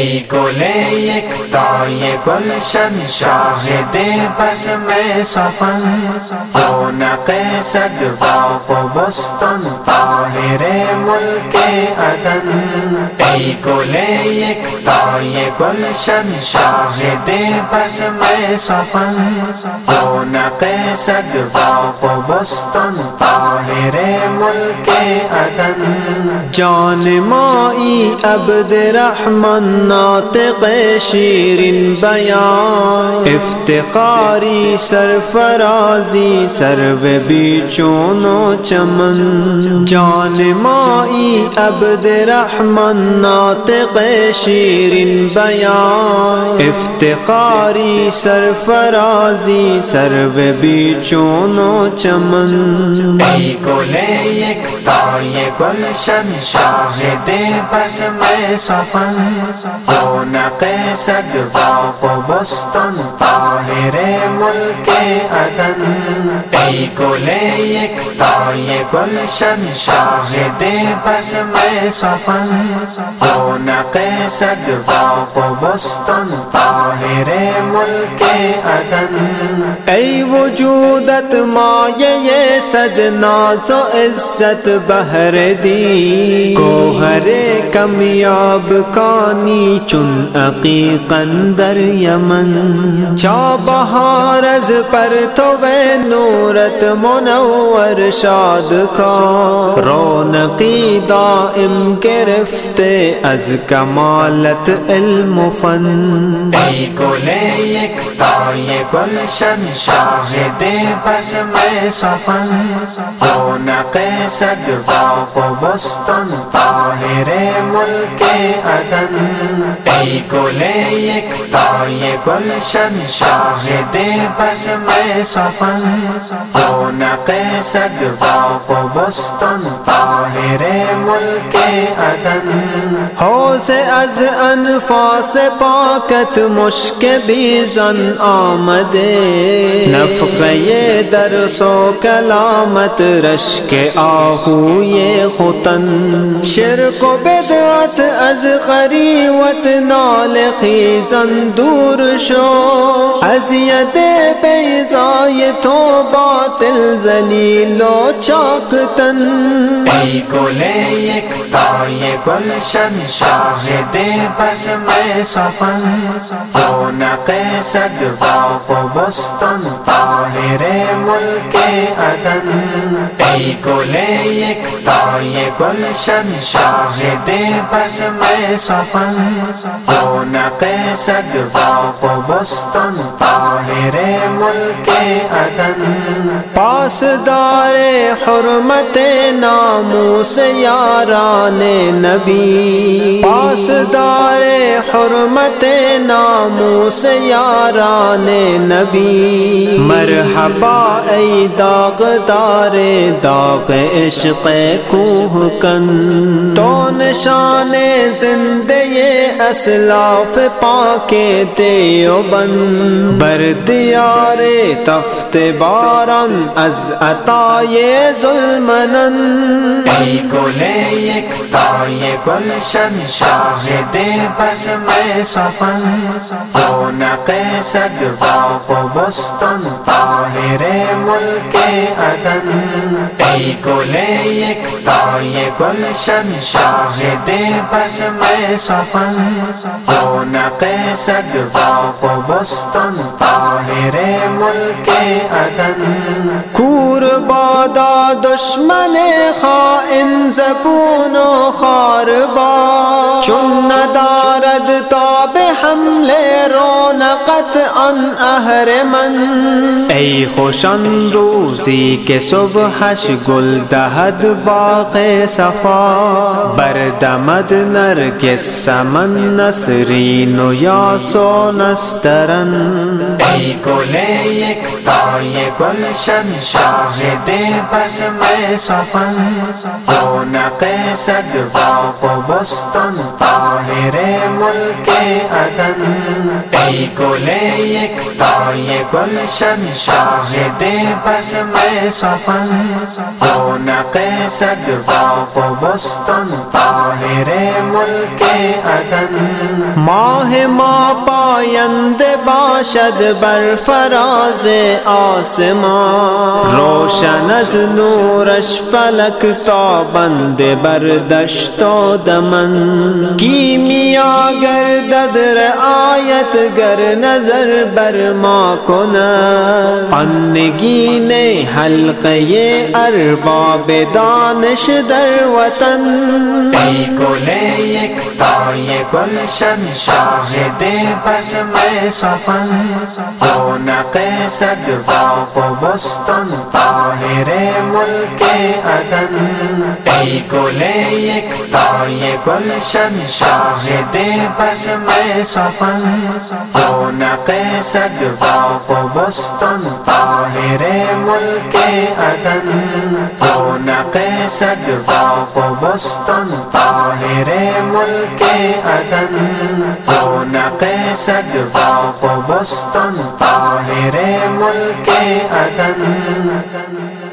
ای گل یک تای گلشن شاهد بزم سخن رونق صد باغ و بستان طاهر ملک عدن۔ ای گل یک تای گلشن شاهد بزم سخن رونق صد باغ و بستان طاهر ملک عدن۔ جان مائی عبد رحمن ناطق شیرین بیان افتخاری سرفرازی سرو بیچون و چمن جان مائی عبد رحمن ناطق شیرین بیان افتخاری سرفرازی سرو بیچون و چمن۔ ای گل یک تای گلشن شاهد بزم سخن رونق صد باغ و بستان طاهر ملک عدن۔ ای گل یک تای گلشن شاهد بزم سخن رونق صد باغ و بستان طاهر ملک عدن۔ ای وجودت مایه صد ناز و عزت بہر دی۔ کوہر کمیاب کانی چن عقیقن در یمن۔ چا بہار از پر تو نورت منور شاد کا رونقی دائم گرفتے از کمالت علم فن۔ ای گل یک تای گلشن شاهد بزم سخن رونق صد باغ و بستان طاهر ملک عدن۔ ای گل یک تای گلشن شاهد بزم سخن رونق صد باغ و بستان طاهر ملک عدن۔ حوض از انفاس پاکت مشک بیزن آمده نفقه درس و کلامت رشک آهوی ختن شرک و بدعت از غریوت نال خیزن دور شو۔ از ید بیزای تو باطل زلیل و چاکتن۔ ای گل یک تای گلشن شاهد بزم سخن رونق صد باغ و بستان طاهر ملک عدن۔ ای گل یک تای گلشن شاهد بزم سخن رونق صد باغ و بستان طاهر ملک عدن۔ پاسدار حرمت ناموس یاران نبی پاسدار حرمت ناموس یاران نبی مرحبا ای داغدار داغ عشق کوہ کن تو نشان زندے اسلاف پاک دیو بن بردیار تفت باران از عطای ظلمنن ای گل یک تای گلشن شاهد بزم سخن رونق صد باغ و بستان طاهر ملک عدن۔ ای گل یک تای گلشن شاهد بزم سخن. رونق صد باغ و بستان طاهر ملک عدن. کور بادا دشمن خائن زبون و خاربا. چون ندارد تا به حمله رونقت آن اهرمن. ای خوشان روزی که صبحش گل دهد باغ صفا بردمد نرگس سمن نسرین و یاس و ای گل یک تای گلشن شاهد بزم سخن رونق صد باغ و بستان طاهر ملک عدن۔ ای گل یک تای تائے گلشن شاہد بز میں سفن رونق صد باغ و بستن، طاہر ملک عدن۔ ماہ ما پایند باشد بر فراز آسمان۔ روشن از نورش فلک تا بند بر دشت و دمن۔ کیمیا گردد آیت گر نظر بر ما کند۔ پنگین حلقه ارباب دانش در وطن۔ ای گل یک تای گلشن شاهد بزم سفن رونق صد باغ و بستان، طاهر ملک عدن۔ ای گل یک تای گلشن شاهد بزم سفن رونق صد باغ و بستان، طاهر ملک عدن، رونق صد باغ بستان، طاہر ملک عدن، رونق صد باغ بستان، طاہر ملک عدن۔